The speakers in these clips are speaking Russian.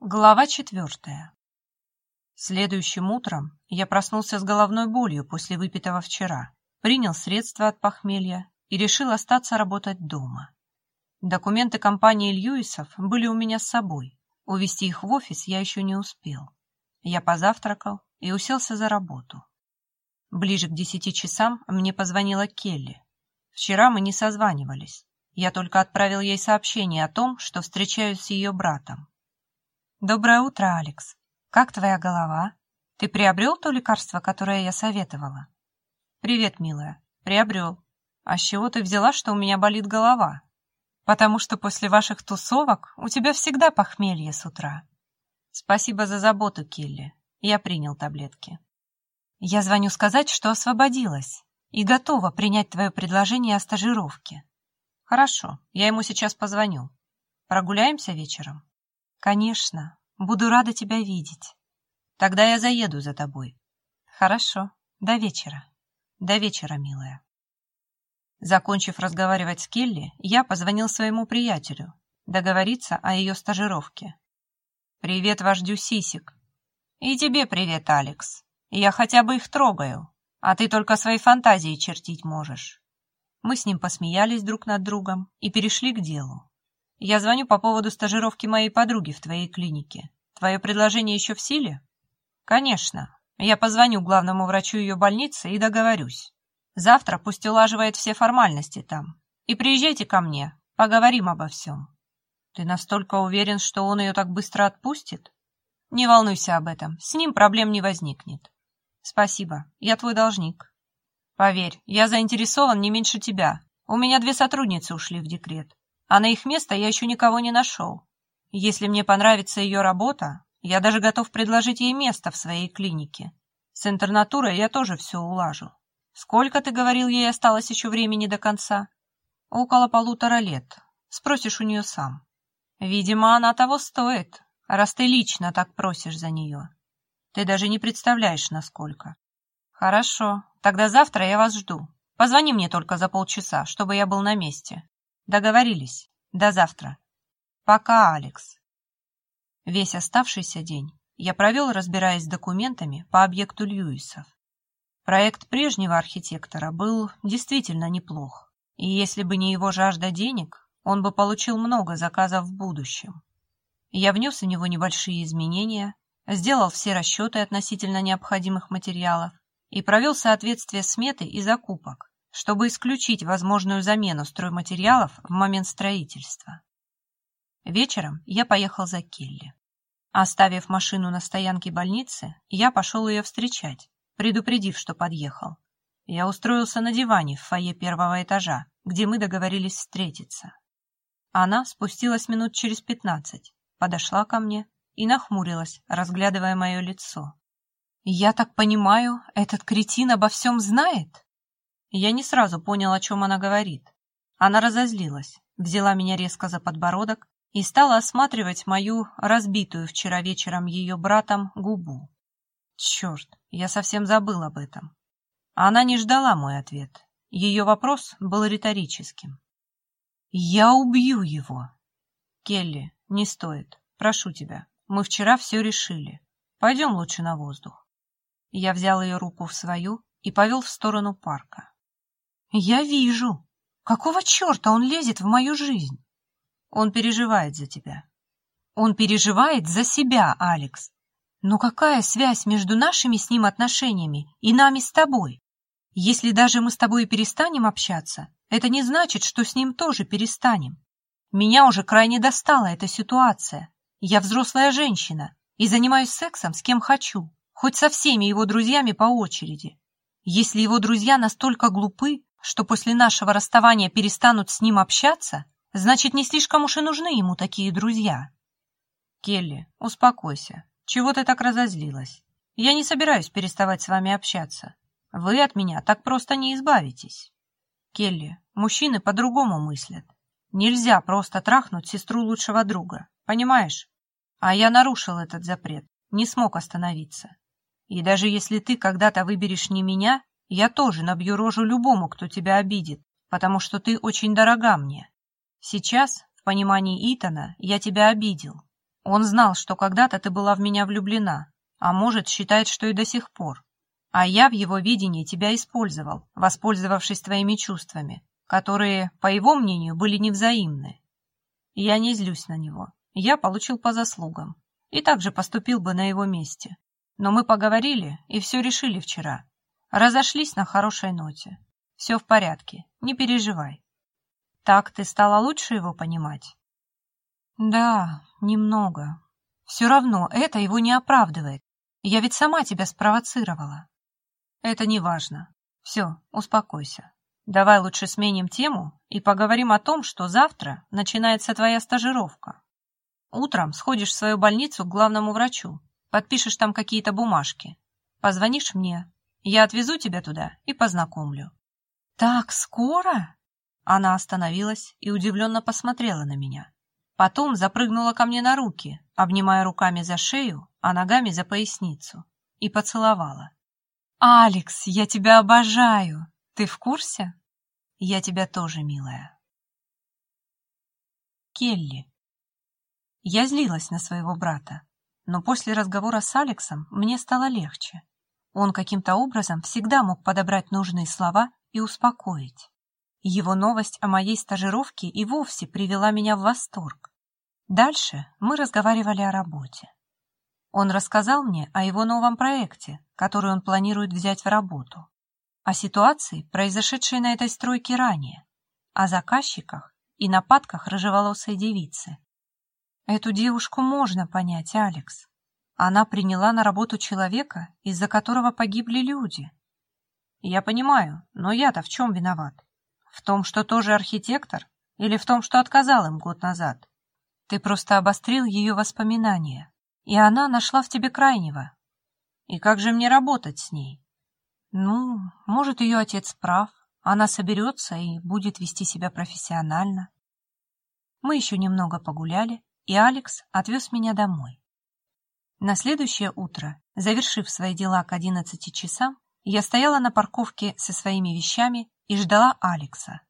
Глава четвертая. Следующим утром я проснулся с головной болью после выпитого вчера, принял средства от похмелья и решил остаться работать дома. Документы компании Льюисов были у меня с собой. Увезти их в офис я еще не успел. Я позавтракал и уселся за работу. Ближе к десяти часам мне позвонила Келли. Вчера мы не созванивались. Я только отправил ей сообщение о том, что встречаюсь с ее братом. «Доброе утро, Алекс. Как твоя голова? Ты приобрел то лекарство, которое я советовала?» «Привет, милая. Приобрел. А с чего ты взяла, что у меня болит голова?» «Потому что после ваших тусовок у тебя всегда похмелье с утра». «Спасибо за заботу, Келли. Я принял таблетки». «Я звоню сказать, что освободилась и готова принять твое предложение о стажировке». «Хорошо, я ему сейчас позвоню. Прогуляемся вечером?» «Конечно. Буду рада тебя видеть». «Тогда я заеду за тобой». «Хорошо. До вечера». «До вечера, милая». Закончив разговаривать с Келли, я позвонил своему приятелю, договориться о ее стажировке. «Привет вождю Сисик». «И тебе привет, Алекс. Я хотя бы их трогаю, а ты только свои фантазии чертить можешь». Мы с ним посмеялись друг над другом и перешли к делу. Я звоню по поводу стажировки моей подруги в твоей клинике. Твое предложение еще в силе? Конечно. Я позвоню главному врачу ее больницы и договорюсь. Завтра пусть улаживает все формальности там. И приезжайте ко мне, поговорим обо всем. Ты настолько уверен, что он ее так быстро отпустит? Не волнуйся об этом, с ним проблем не возникнет. Спасибо, я твой должник. Поверь, я заинтересован не меньше тебя. У меня две сотрудницы ушли в декрет а на их место я еще никого не нашел. Если мне понравится ее работа, я даже готов предложить ей место в своей клинике. С интернатурой я тоже все улажу. Сколько, ты говорил, ей осталось еще времени до конца? Около полутора лет. Спросишь у нее сам. Видимо, она того стоит, раз ты лично так просишь за нее. Ты даже не представляешь, насколько. Хорошо, тогда завтра я вас жду. Позвони мне только за полчаса, чтобы я был на месте. Договорились. До завтра. Пока, Алекс. Весь оставшийся день я провел, разбираясь с документами по объекту Льюисов. Проект прежнего архитектора был действительно неплох, и если бы не его жажда денег, он бы получил много заказов в будущем. Я внес в него небольшие изменения, сделал все расчеты относительно необходимых материалов и провел соответствие сметы и закупок, чтобы исключить возможную замену стройматериалов в момент строительства. Вечером я поехал за Келли. Оставив машину на стоянке больницы, я пошел ее встречать, предупредив, что подъехал. Я устроился на диване в фойе первого этажа, где мы договорились встретиться. Она спустилась минут через пятнадцать, подошла ко мне и нахмурилась, разглядывая мое лицо. «Я так понимаю, этот кретин обо всем знает?» Я не сразу понял, о чем она говорит. Она разозлилась, взяла меня резко за подбородок и стала осматривать мою разбитую вчера вечером ее братом губу. Черт, я совсем забыл об этом. Она не ждала мой ответ. Ее вопрос был риторическим. «Я убью его!» «Келли, не стоит. Прошу тебя. Мы вчера все решили. Пойдем лучше на воздух». Я взял ее руку в свою и повел в сторону парка. «Я вижу. Какого черта он лезет в мою жизнь?» «Он переживает за тебя». «Он переживает за себя, Алекс. Но какая связь между нашими с ним отношениями и нами с тобой? Если даже мы с тобой перестанем общаться, это не значит, что с ним тоже перестанем. Меня уже крайне достала эта ситуация. Я взрослая женщина и занимаюсь сексом с кем хочу, хоть со всеми его друзьями по очереди. Если его друзья настолько глупы, что после нашего расставания перестанут с ним общаться, значит, не слишком уж и нужны ему такие друзья. Келли, успокойся. Чего ты так разозлилась? Я не собираюсь переставать с вами общаться. Вы от меня так просто не избавитесь. Келли, мужчины по-другому мыслят. Нельзя просто трахнуть сестру лучшего друга, понимаешь? А я нарушил этот запрет, не смог остановиться. И даже если ты когда-то выберешь не меня, я тоже набью рожу любому, кто тебя обидит, потому что ты очень дорога мне. Сейчас, в понимании Итана, я тебя обидел. Он знал, что когда-то ты была в меня влюблена, а может, считает, что и до сих пор. А я в его видении тебя использовал, воспользовавшись твоими чувствами, которые, по его мнению, были невзаимны. Я не злюсь на него. Я получил по заслугам. И также поступил бы на его месте. Но мы поговорили и все решили вчера. Разошлись на хорошей ноте. Все в порядке, не переживай. Так ты стала лучше его понимать? Да, немного. Все равно это его не оправдывает. Я ведь сама тебя спровоцировала. Это не важно. Все, успокойся. Давай лучше сменим тему и поговорим о том, что завтра начинается твоя стажировка. Утром сходишь в свою больницу к главному врачу, подпишешь там какие-то бумажки. Позвонишь мне, я отвезу тебя туда и познакомлю. Так скоро? Она остановилась и удивленно посмотрела на меня. Потом запрыгнула ко мне на руки, обнимая руками за шею, а ногами за поясницу, и поцеловала. «Алекс, я тебя обожаю! Ты в курсе?» «Я тебя тоже, милая». Келли. Я злилась на своего брата, но после разговора с Алексом мне стало легче. Он каким-то образом всегда мог подобрать нужные слова и успокоить. Его новость о моей стажировке и вовсе привела меня в восторг. Дальше мы разговаривали о работе. Он рассказал мне о его новом проекте, который он планирует взять в работу, о ситуации, произошедшей на этой стройке ранее, о заказчиках и нападках рыжеволосой девицы. Эту девушку можно понять, Алекс. Она приняла на работу человека, из-за которого погибли люди. Я понимаю, но я-то в чем виноват? В том, что тоже архитектор? Или в том, что отказал им год назад? Ты просто обострил ее воспоминания, и она нашла в тебе крайнего. И как же мне работать с ней? Ну, может, ее отец прав, она соберется и будет вести себя профессионально. Мы еще немного погуляли, и Алекс отвез меня домой. На следующее утро, завершив свои дела к одиннадцати часам, я стояла на парковке со своими вещами и ждала Алекса.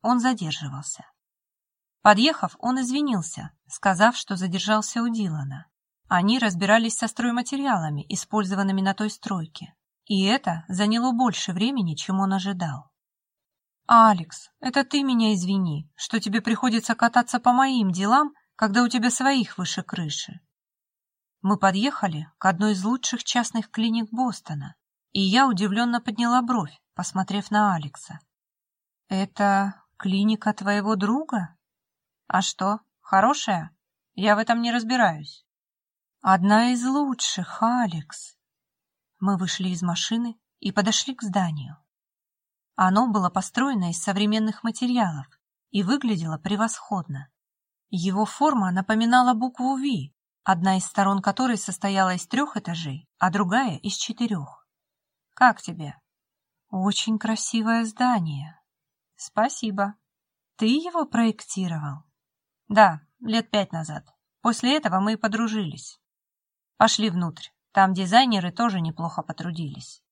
Он задерживался. Подъехав, он извинился, сказав, что задержался у Дилана. Они разбирались со стройматериалами, использованными на той стройке, и это заняло больше времени, чем он ожидал. «Алекс, это ты меня извини, что тебе приходится кататься по моим делам, когда у тебя своих выше крыши». Мы подъехали к одной из лучших частных клиник Бостона, и я удивленно подняла бровь, посмотрев на Алекса. «Это клиника твоего друга? А что, хорошая? Я в этом не разбираюсь». «Одна из лучших, Алекс». Мы вышли из машины и подошли к зданию. Оно было построено из современных материалов и выглядело превосходно. Его форма напоминала букву «Ви», одна из сторон которой состояла из трех этажей, а другая — из четырех. «Как тебе?» Очень красивое здание. Спасибо. Ты его проектировал? Да, лет пять назад. После этого мы и подружились. Пошли внутрь. Там дизайнеры тоже неплохо потрудились.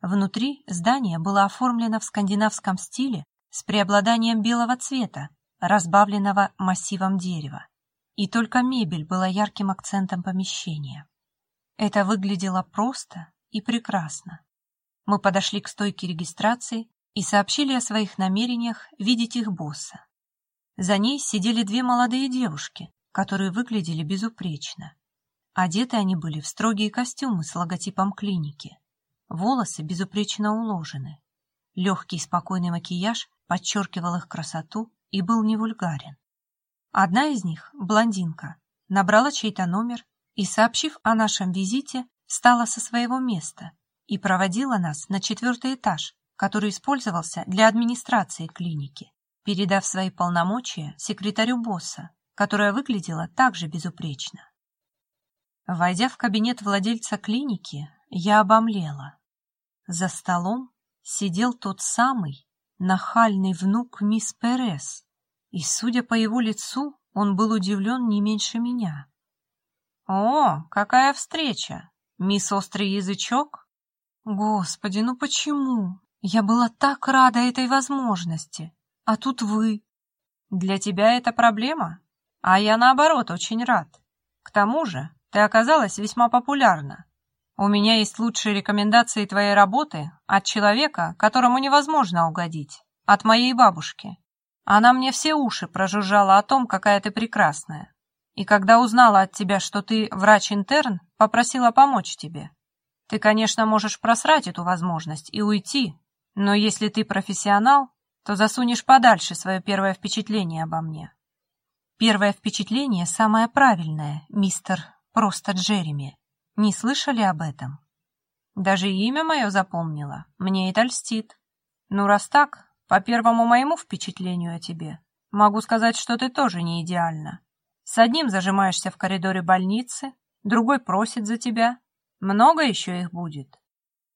Внутри здание было оформлено в скандинавском стиле с преобладанием белого цвета, разбавленного массивом дерева. И только мебель была ярким акцентом помещения. Это выглядело просто и прекрасно. Мы подошли к стойке регистрации и сообщили о своих намерениях видеть их босса. За ней сидели две молодые девушки, которые выглядели безупречно. Одеты они были в строгие костюмы с логотипом клиники. Волосы безупречно уложены. Легкий спокойный макияж подчеркивал их красоту и был не вульгарен. Одна из них, блондинка, набрала чей-то номер и, сообщив о нашем визите, встала со своего места и проводила нас на четвертый этаж, который использовался для администрации клиники, передав свои полномочия секретарю босса, которая выглядела также безупречно. Войдя в кабинет владельца клиники, я обомлела. За столом сидел тот самый нахальный внук мисс Перес, и, судя по его лицу, он был удивлен не меньше меня. «О, какая встреча! Мисс Острый Язычок?» Господи, ну почему? Я была так рада этой возможности. А тут вы. Для тебя это проблема? А я, наоборот, очень рад. К тому же ты оказалась весьма популярна. У меня есть лучшие рекомендации твоей работы от человека, которому невозможно угодить, от моей бабушки. Она мне все уши прожужжала о том, какая ты прекрасная. И когда узнала от тебя, что ты врач-интерн, попросила помочь тебе. Ты, конечно, можешь просрать эту возможность и уйти, но если ты профессионал, то засунешь подальше свое первое впечатление обо мне. Первое впечатление самое правильное, мистер просто Джереми. Не слышали об этом? Даже имя мое запомнила. Мне это льстит. Ну, раз так, по первому моему впечатлению о тебе, могу сказать, что ты тоже не идеальна. С одним зажимаешься в коридоре больницы, другой просит за тебя. Много еще их будет.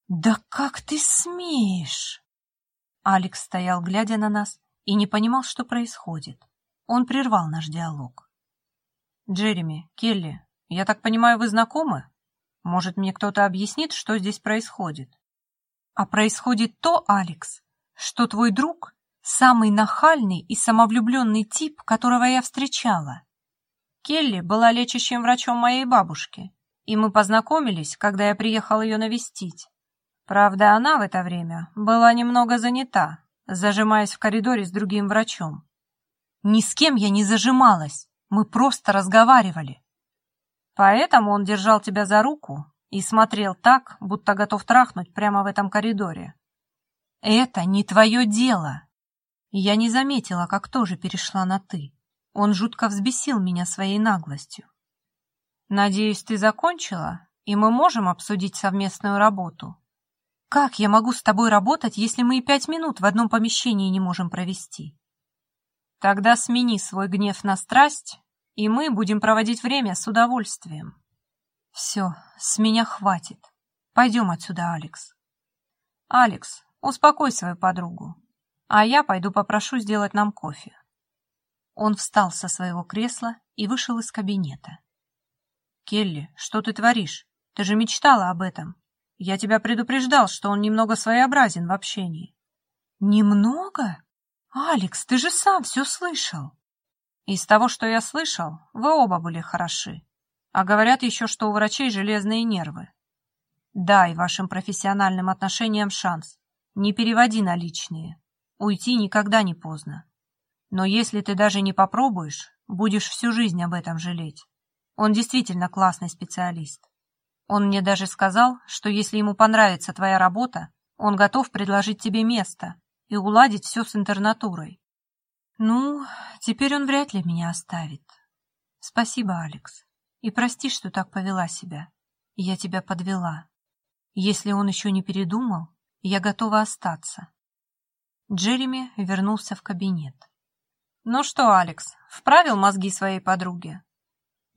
Да как ты смеешь? Алекс стоял, глядя на нас, и не понимал, что происходит. Он прервал наш диалог. «Джереми, Келли, я так понимаю, вы знакомы?» Может, мне кто-то объяснит, что здесь происходит? А происходит то, Алекс, что твой друг — самый нахальный и самовлюбленный тип, которого я встречала. Келли была лечащим врачом моей бабушки, и мы познакомились, когда я приехал ее навестить. Правда, она в это время была немного занята, зажимаясь в коридоре с другим врачом. Ни с кем я не зажималась, мы просто разговаривали. Поэтому он держал тебя за руку и смотрел так, будто готов трахнуть прямо в этом коридоре. Это не твое дело. Я не заметила, как тоже перешла на «ты». Он жутко взбесил меня своей наглостью. Надеюсь, ты закончила, и мы можем обсудить совместную работу. Как я могу с тобой работать, если мы и пять минут в одном помещении не можем провести? Тогда смени свой гнев на страсть и мы будем проводить время с удовольствием. Все, с меня хватит. Пойдем отсюда, Алекс. Алекс, успокой свою подругу, а я пойду попрошу сделать нам кофе. Он встал со своего кресла и вышел из кабинета. «Келли, что ты творишь? Ты же мечтала об этом. Я тебя предупреждал, что он немного своеобразен в общении». «Немного? Алекс, ты же сам все слышал». Из того, что я слышал, вы оба были хороши. А говорят еще, что у врачей железные нервы. Дай вашим профессиональным отношениям шанс. Не переводи на личные. Уйти никогда не поздно. Но если ты даже не попробуешь, будешь всю жизнь об этом жалеть. Он действительно классный специалист. Он мне даже сказал, что если ему понравится твоя работа, он готов предложить тебе место и уладить все с интернатурой. Ну, теперь он вряд ли меня оставит. Спасибо, Алекс. И прости, что так повела себя. Я тебя подвела. Если он еще не передумал, я готова остаться. Джереми вернулся в кабинет. Ну что, Алекс, вправил мозги своей подруге?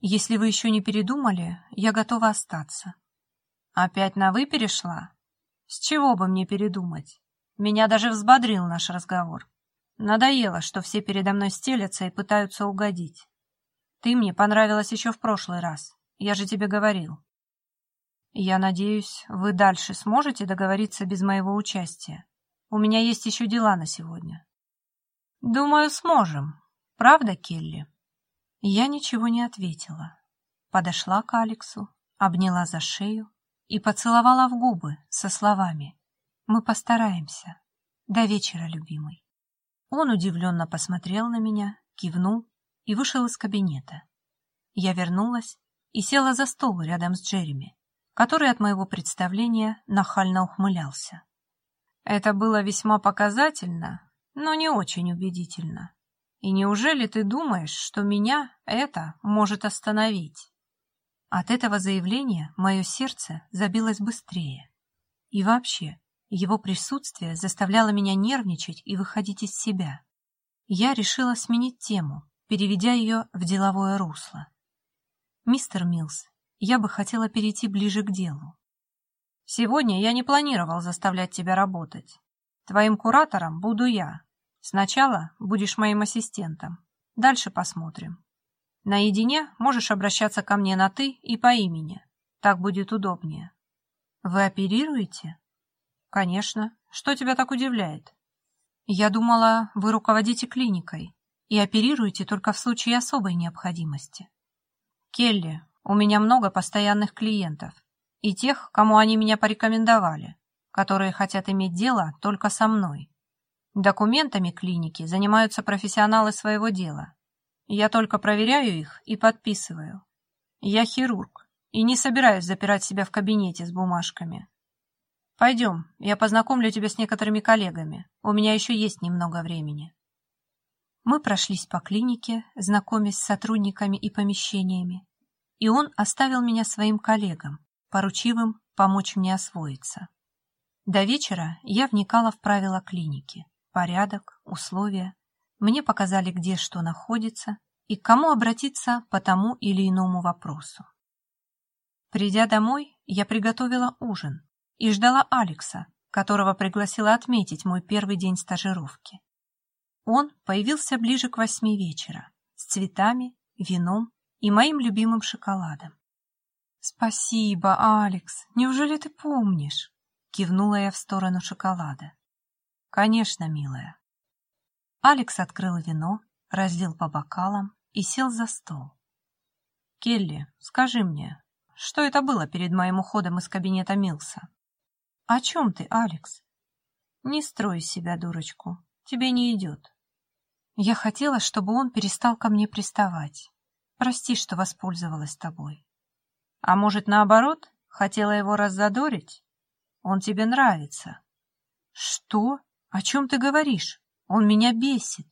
Если вы еще не передумали, я готова остаться. Опять на «вы» перешла? С чего бы мне передумать? Меня даже взбодрил наш разговор. Надоело, что все передо мной стелятся и пытаются угодить. Ты мне понравилась еще в прошлый раз. Я же тебе говорил. Я надеюсь, вы дальше сможете договориться без моего участия. У меня есть еще дела на сегодня. Думаю, сможем. Правда, Келли? Я ничего не ответила. Подошла к Алексу, обняла за шею и поцеловала в губы со словами «Мы постараемся. До вечера, любимый». Он удивленно посмотрел на меня, кивнул и вышел из кабинета. Я вернулась и села за стол рядом с Джереми, который от моего представления нахально ухмылялся. Это было весьма показательно, но не очень убедительно. И неужели ты думаешь, что меня это может остановить? От этого заявления мое сердце забилось быстрее. И вообще, его присутствие заставляло меня нервничать и выходить из себя. Я решила сменить тему, переведя ее в деловое русло. «Мистер Милс, я бы хотела перейти ближе к делу. Сегодня я не планировал заставлять тебя работать. Твоим куратором буду я. Сначала будешь моим ассистентом. Дальше посмотрим. Наедине можешь обращаться ко мне на «ты» и по имени. Так будет удобнее. Вы оперируете? Конечно. Что тебя так удивляет? Я думала, вы руководите клиникой и оперируете только в случае особой необходимости. Келли, у меня много постоянных клиентов и тех, кому они меня порекомендовали, которые хотят иметь дело только со мной. Документами клиники занимаются профессионалы своего дела. Я только проверяю их и подписываю. Я хирург и не собираюсь запирать себя в кабинете с бумажками. Пойдем, я познакомлю тебя с некоторыми коллегами. У меня еще есть немного времени. Мы прошлись по клинике, знакомясь с сотрудниками и помещениями, и он оставил меня своим коллегам, поручив им помочь мне освоиться. До вечера я вникала в правила клиники, порядок, условия. Мне показали, где что находится и к кому обратиться по тому или иному вопросу. Придя домой, я приготовила ужин и ждала Алекса, которого пригласила отметить мой первый день стажировки. Он появился ближе к восьми вечера с цветами, вином и моим любимым шоколадом. «Спасибо, Алекс, неужели ты помнишь?» Кивнула я в сторону шоколада. «Конечно, милая». Алекс открыл вино, разлил по бокалам и сел за стол. «Келли, скажи мне, что это было перед моим уходом из кабинета Милса?» «О чем ты, Алекс?» «Не строй себя дурочку, тебе не идет». Я хотела, чтобы он перестал ко мне приставать. Прости, что воспользовалась тобой. А может, наоборот, хотела его раззадорить? Он тебе нравится. Что? О чем ты говоришь? Он меня бесит.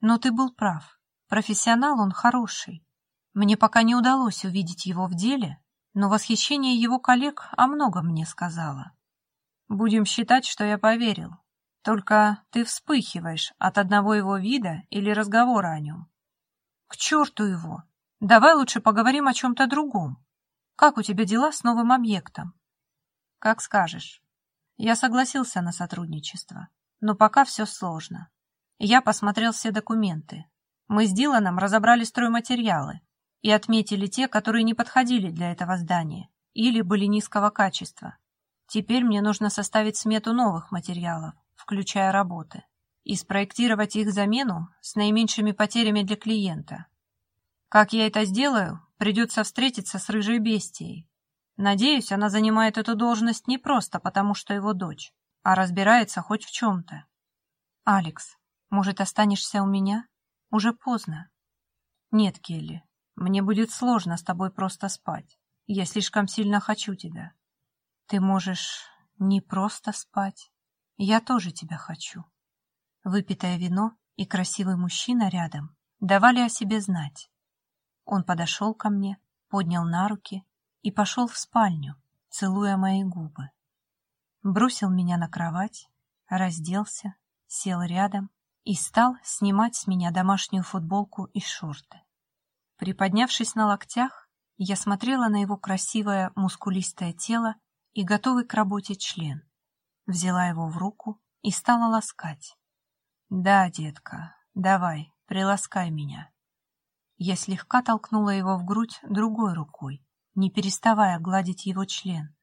Но ты был прав. Профессионал он хороший. Мне пока не удалось увидеть его в деле, но восхищение его коллег о многом мне сказала. Будем считать, что я поверил. Только ты вспыхиваешь от одного его вида или разговора о нем. К черту его! Давай лучше поговорим о чем-то другом. Как у тебя дела с новым объектом? Как скажешь. Я согласился на сотрудничество, но пока все сложно. Я посмотрел все документы. Мы с Диланом разобрали стройматериалы и отметили те, которые не подходили для этого здания или были низкого качества. Теперь мне нужно составить смету новых материалов, включая работы, и спроектировать их замену с наименьшими потерями для клиента. Как я это сделаю, придется встретиться с рыжей бестией. Надеюсь, она занимает эту должность не просто потому, что его дочь, а разбирается хоть в чем-то. «Алекс, может, останешься у меня? Уже поздно». «Нет, Келли, мне будет сложно с тобой просто спать. Я слишком сильно хочу тебя». «Ты можешь не просто спать. Я тоже тебя хочу». Выпитое вино и красивый мужчина рядом давали о себе знать. Он подошел ко мне, поднял на руки и пошел в спальню, целуя мои губы. Бросил меня на кровать, разделся, сел рядом и стал снимать с меня домашнюю футболку и шорты. Приподнявшись на локтях, я смотрела на его красивое мускулистое тело и готовый к работе член. Взяла его в руку и стала ласкать. «Да, детка, давай, приласкай меня». Я слегка толкнула его в грудь другой рукой, не переставая гладить его член.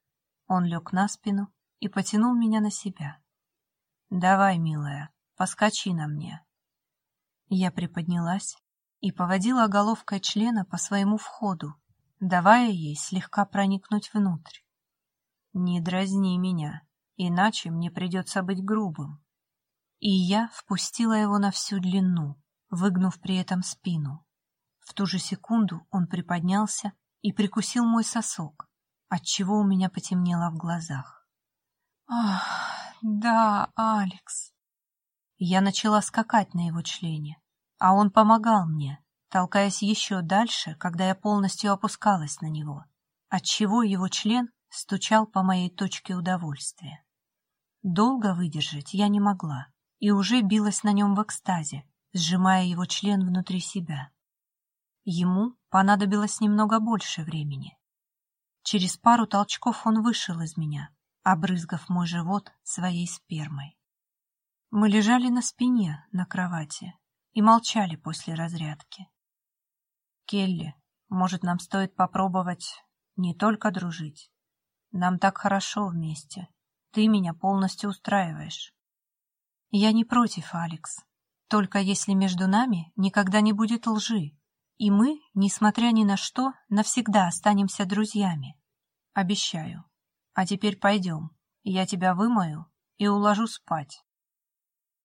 Он лег на спину и потянул меня на себя. «Давай, милая, поскочи на мне». Я приподнялась и поводила головкой члена по своему входу, давая ей слегка проникнуть внутрь. «Не дразни меня, иначе мне придется быть грубым». И я впустила его на всю длину, выгнув при этом спину. В ту же секунду он приподнялся и прикусил мой сосок, отчего у меня потемнело в глазах. «Ах, да, Алекс!» Я начала скакать на его члене, а он помогал мне, толкаясь еще дальше, когда я полностью опускалась на него, отчего его член стучал по моей точке удовольствия. Долго выдержать я не могла и уже билась на нем в экстазе, сжимая его член внутри себя. Ему понадобилось немного больше времени. Через пару толчков он вышел из меня, обрызгав мой живот своей спермой. Мы лежали на спине на кровати и молчали после разрядки. «Келли, может, нам стоит попробовать не только дружить? Нам так хорошо вместе. Ты меня полностью устраиваешь». «Я не против, Алекс. Только если между нами никогда не будет лжи, И мы, несмотря ни на что, навсегда останемся друзьями. Обещаю. А теперь пойдем. Я тебя вымою и уложу спать.